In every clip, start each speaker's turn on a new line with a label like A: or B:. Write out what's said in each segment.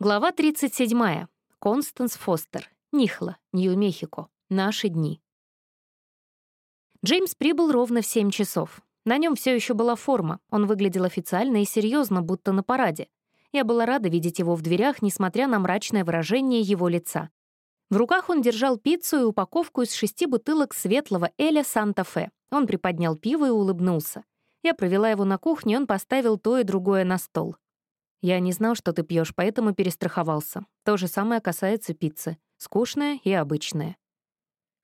A: Глава 37. Констанс Фостер. Нихла, Нью-Мехико. Наши дни. Джеймс прибыл ровно в 7 часов. На нем все еще была форма, он выглядел официально и серьезно, будто на параде. Я была рада видеть его в дверях, несмотря на мрачное выражение его лица. В руках он держал пиццу и упаковку из шести бутылок светлого Эля Санта-Фе. Он приподнял пиво и улыбнулся. Я провела его на кухню, он поставил то и другое на стол. Я не знал, что ты пьешь, поэтому перестраховался. То же самое касается пиццы. Скучная и обычная.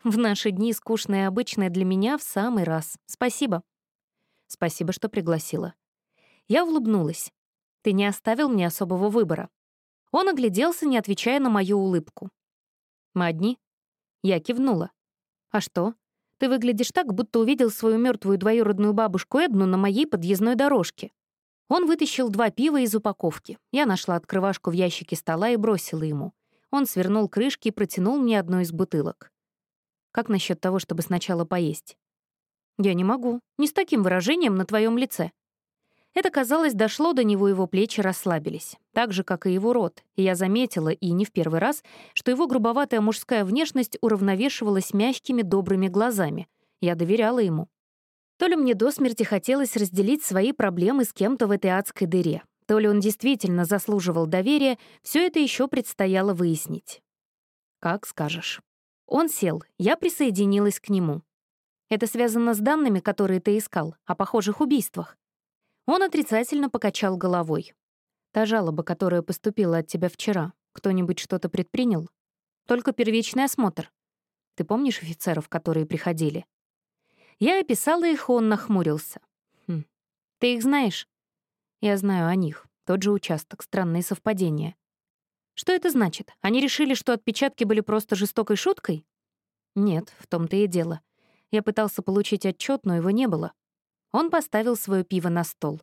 A: В наши дни скучная и обычная для меня в самый раз. Спасибо. Спасибо, что пригласила. Я улыбнулась. Ты не оставил мне особого выбора. Он огляделся, не отвечая на мою улыбку. Мы одни? Я кивнула. А что? Ты выглядишь так, будто увидел свою мертвую двоюродную бабушку Эдну на моей подъездной дорожке. Он вытащил два пива из упаковки. Я нашла открывашку в ящике стола и бросила ему. Он свернул крышки и протянул мне одну из бутылок. «Как насчет того, чтобы сначала поесть?» «Я не могу. Не с таким выражением на твоем лице». Это, казалось, дошло до него, его плечи расслабились. Так же, как и его рот. И я заметила, и не в первый раз, что его грубоватая мужская внешность уравновешивалась мягкими добрыми глазами. Я доверяла ему. То ли мне до смерти хотелось разделить свои проблемы с кем-то в этой адской дыре, то ли он действительно заслуживал доверия, все это еще предстояло выяснить. «Как скажешь». Он сел, я присоединилась к нему. «Это связано с данными, которые ты искал, о похожих убийствах». Он отрицательно покачал головой. «Та жалоба, которая поступила от тебя вчера, кто-нибудь что-то предпринял? Только первичный осмотр. Ты помнишь офицеров, которые приходили? Я описала их, он нахмурился. «Хм. Ты их знаешь?» «Я знаю о них. Тот же участок. Странные совпадения». «Что это значит? Они решили, что отпечатки были просто жестокой шуткой?» «Нет, в том-то и дело. Я пытался получить отчет, но его не было». Он поставил свое пиво на стол.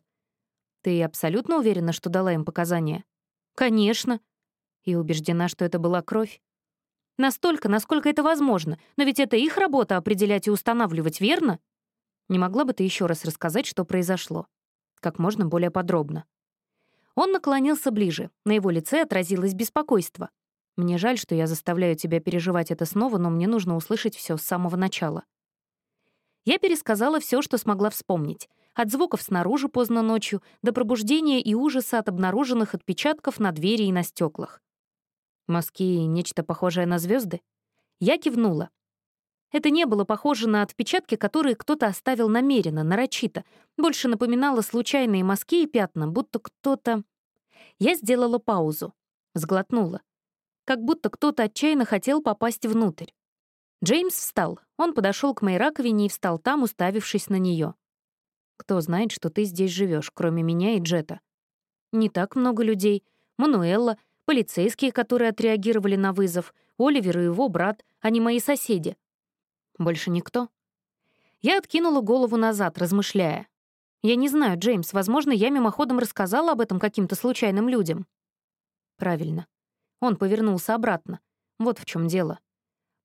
A: «Ты абсолютно уверена, что дала им показания?» «Конечно». И убеждена, что это была кровь? Настолько, насколько это возможно. Но ведь это их работа определять и устанавливать, верно? Не могла бы ты еще раз рассказать, что произошло? Как можно более подробно. Он наклонился ближе. На его лице отразилось беспокойство. Мне жаль, что я заставляю тебя переживать это снова, но мне нужно услышать все с самого начала. Я пересказала все, что смогла вспомнить. От звуков снаружи поздно ночью до пробуждения и ужаса от обнаруженных отпечатков на двери и на стеклах. Мазки — нечто похожее на звезды? Я кивнула. Это не было похоже на отпечатки, которые кто-то оставил намеренно, нарочито. Больше напоминало случайные мазки и пятна, будто кто-то... Я сделала паузу. Сглотнула. Как будто кто-то отчаянно хотел попасть внутрь. Джеймс встал. Он подошел к моей раковине и встал там, уставившись на нее. «Кто знает, что ты здесь живешь, кроме меня и Джета?» «Не так много людей. Мануэлла, полицейские, которые отреагировали на вызов, Оливер и его брат, а не мои соседи. Больше никто. Я откинула голову назад, размышляя. Я не знаю, Джеймс, возможно, я мимоходом рассказала об этом каким-то случайным людям. Правильно. Он повернулся обратно. Вот в чем дело.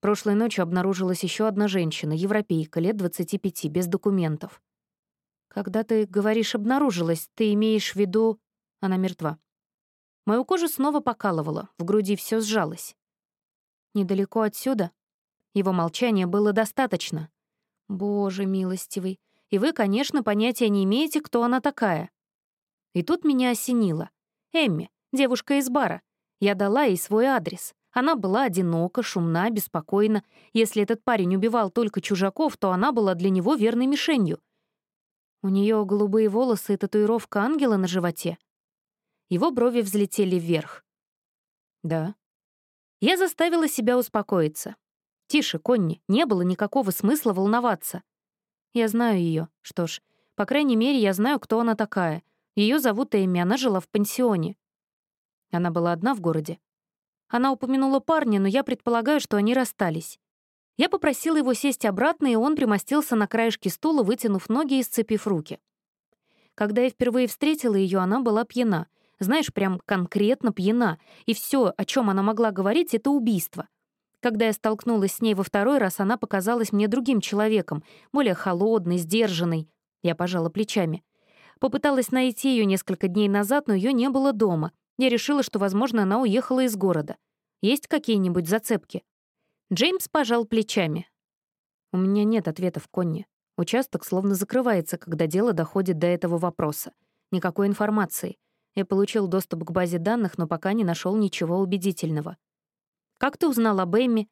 A: Прошлой ночью обнаружилась еще одна женщина, европейка, лет 25, без документов. Когда ты говоришь «обнаружилась», ты имеешь в виду... Она мертва. Мою кожу снова покалывало, в груди все сжалось. Недалеко отсюда? Его молчания было достаточно. Боже милостивый. И вы, конечно, понятия не имеете, кто она такая. И тут меня осенило. Эмми, девушка из бара. Я дала ей свой адрес. Она была одинока, шумна, беспокойна. Если этот парень убивал только чужаков, то она была для него верной мишенью. У нее голубые волосы и татуировка ангела на животе. Его брови взлетели вверх. «Да». Я заставила себя успокоиться. «Тише, Конни, не было никакого смысла волноваться. Я знаю ее. Что ж, по крайней мере, я знаю, кто она такая. Ее зовут Эми, она жила в пансионе. Она была одна в городе. Она упомянула парня, но я предполагаю, что они расстались. Я попросила его сесть обратно, и он примостился на краешке стула, вытянув ноги и сцепив руки. Когда я впервые встретила ее, она была пьяна — знаешь, прям конкретно пьяна, и все, о чем она могла говорить, — это убийство. Когда я столкнулась с ней во второй раз, она показалась мне другим человеком, более холодной, сдержанной. Я пожала плечами. Попыталась найти ее несколько дней назад, но ее не было дома. Я решила, что, возможно, она уехала из города. Есть какие-нибудь зацепки?» Джеймс пожал плечами. «У меня нет ответов, Конни. Участок словно закрывается, когда дело доходит до этого вопроса. Никакой информации. Я получил доступ к базе данных, но пока не нашел ничего убедительного. «Как ты узнал об Эмми?»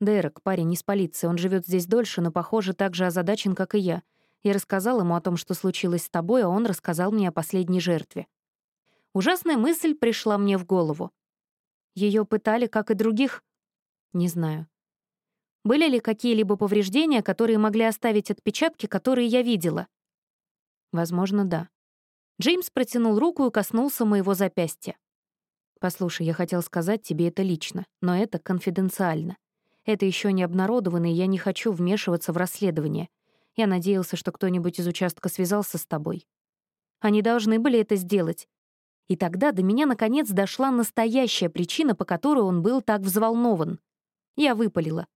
A: «Дерек, парень из полиции, он живет здесь дольше, но, похоже, так же озадачен, как и я. Я рассказал ему о том, что случилось с тобой, а он рассказал мне о последней жертве. Ужасная мысль пришла мне в голову. Ее пытали, как и других? Не знаю. Были ли какие-либо повреждения, которые могли оставить отпечатки, которые я видела? Возможно, да. Джеймс протянул руку и коснулся моего запястья. «Послушай, я хотел сказать тебе это лично, но это конфиденциально. Это еще не обнародовано, и я не хочу вмешиваться в расследование. Я надеялся, что кто-нибудь из участка связался с тобой. Они должны были это сделать. И тогда до меня наконец дошла настоящая причина, по которой он был так взволнован. Я выпалила.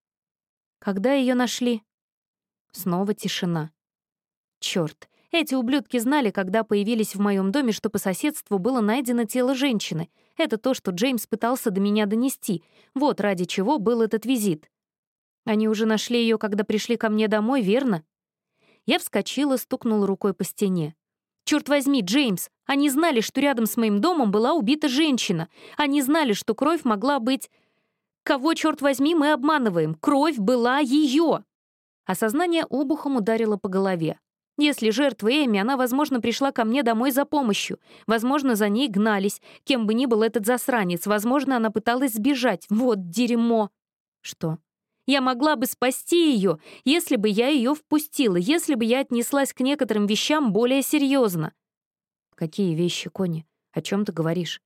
A: Когда ее нашли? Снова тишина. Черт, эти ублюдки знали, когда появились в моем доме, что по соседству было найдено тело женщины. Это то, что Джеймс пытался до меня донести. Вот ради чего был этот визит. Они уже нашли ее, когда пришли ко мне домой, верно? Я вскочила, стукнула рукой по стене. Черт возьми, Джеймс, они знали, что рядом с моим домом была убита женщина. Они знали, что кровь могла быть... Кого, черт возьми, мы обманываем? Кровь была ее. Осознание обухом ударило по голове. Если жертва Эми, она, возможно, пришла ко мне домой за помощью. Возможно, за ней гнались. Кем бы ни был этот засранец. Возможно, она пыталась сбежать. Вот дерьмо. Что? Я могла бы спасти ее, если бы я ее впустила, если бы я отнеслась к некоторым вещам более серьезно. Какие вещи, Кони? О чем ты говоришь?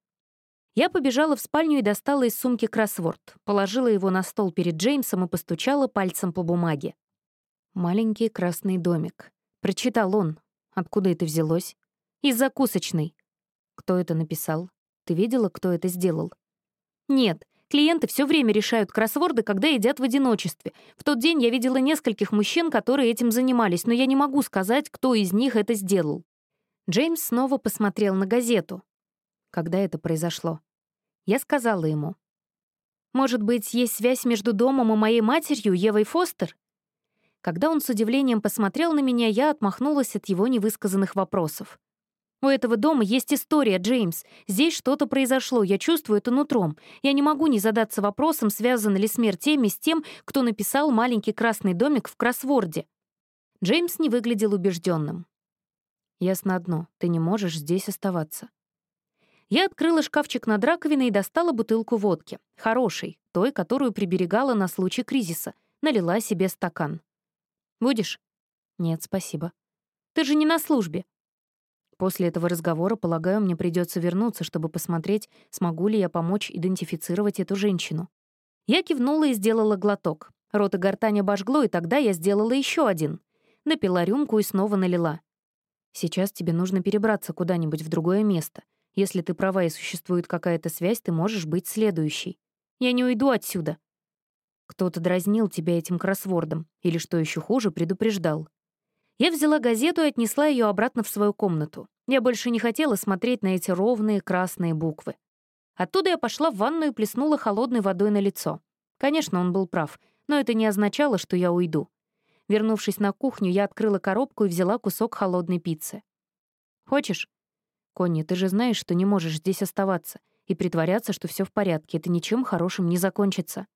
A: Я побежала в спальню и достала из сумки кроссворд, положила его на стол перед Джеймсом и постучала пальцем по бумаге. Маленький красный домик. Прочитал он. Откуда это взялось? Из закусочной. Кто это написал? Ты видела, кто это сделал? Нет, клиенты все время решают кроссворды, когда едят в одиночестве. В тот день я видела нескольких мужчин, которые этим занимались, но я не могу сказать, кто из них это сделал. Джеймс снова посмотрел на газету. Когда это произошло? Я сказала ему. «Может быть, есть связь между домом и моей матерью, Евой Фостер?» Когда он с удивлением посмотрел на меня, я отмахнулась от его невысказанных вопросов. «У этого дома есть история, Джеймс. Здесь что-то произошло, я чувствую это нутром. Я не могу не задаться вопросом, связана ли смерть Эми с тем, кто написал «Маленький красный домик» в кроссворде». Джеймс не выглядел убежденным. «Ясно одно, ты не можешь здесь оставаться». Я открыла шкафчик над раковиной и достала бутылку водки. Хорошей, той, которую приберегала на случай кризиса. Налила себе стакан. Будешь? Нет, спасибо. Ты же не на службе. После этого разговора, полагаю, мне придется вернуться, чтобы посмотреть, смогу ли я помочь идентифицировать эту женщину. Я кивнула и сделала глоток. Рот и гортань обожгло, и тогда я сделала еще один. Напила рюмку и снова налила. Сейчас тебе нужно перебраться куда-нибудь в другое место. Если ты права и существует какая-то связь, ты можешь быть следующей. Я не уйду отсюда. Кто-то дразнил тебя этим кроссвордом, или, что еще хуже, предупреждал. Я взяла газету и отнесла ее обратно в свою комнату. Я больше не хотела смотреть на эти ровные красные буквы. Оттуда я пошла в ванную и плеснула холодной водой на лицо. Конечно, он был прав, но это не означало, что я уйду. Вернувшись на кухню, я открыла коробку и взяла кусок холодной пиццы. «Хочешь?» «Конни, ты же знаешь, что не можешь здесь оставаться. И притворяться, что все в порядке, это ничем хорошим не закончится».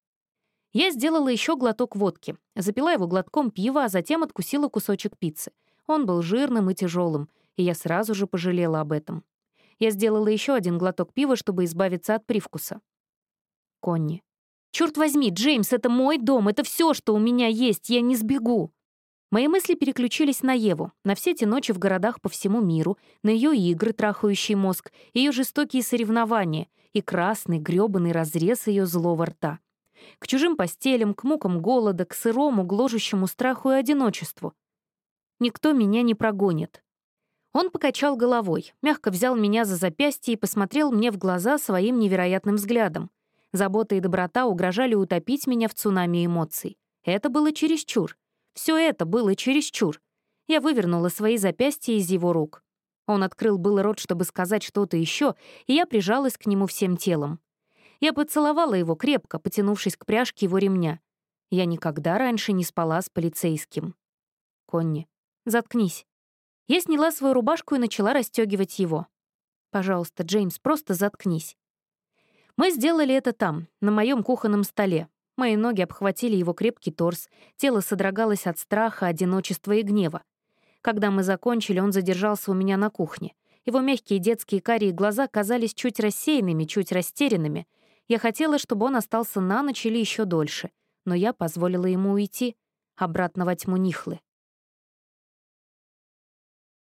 A: Я сделала еще глоток водки, запила его глотком пива, а затем откусила кусочек пиццы. Он был жирным и тяжелым, и я сразу же пожалела об этом. Я сделала еще один глоток пива, чтобы избавиться от привкуса. Конни. «Черт возьми, Джеймс, это мой дом, это все, что у меня есть, я не сбегу!» Мои мысли переключились на Еву, на все те ночи в городах по всему миру, на ее игры, трахающие мозг, ее жестокие соревнования и красный, грёбаный разрез ее злого рта. К чужим постелям, к мукам голода, к сырому, гложущему страху и одиночеству. Никто меня не прогонит. Он покачал головой, мягко взял меня за запястье и посмотрел мне в глаза своим невероятным взглядом. Забота и доброта угрожали утопить меня в цунами эмоций. Это было чересчур. Все это было чересчур. Я вывернула свои запястья из его рук. Он открыл было рот, чтобы сказать что-то еще, и я прижалась к нему всем телом. Я поцеловала его крепко, потянувшись к пряжке его ремня. Я никогда раньше не спала с полицейским. Конни, заткнись. Я сняла свою рубашку и начала расстегивать его. Пожалуйста, Джеймс, просто заткнись. Мы сделали это там, на моем кухонном столе. Мои ноги обхватили его крепкий торс, тело содрогалось от страха, одиночества и гнева. Когда мы закончили, он задержался у меня на кухне. Его мягкие детские карие глаза казались чуть рассеянными, чуть растерянными. Я хотела, чтобы он остался на ночь или еще дольше, но я позволила ему уйти, обратно во тьму Нихлы.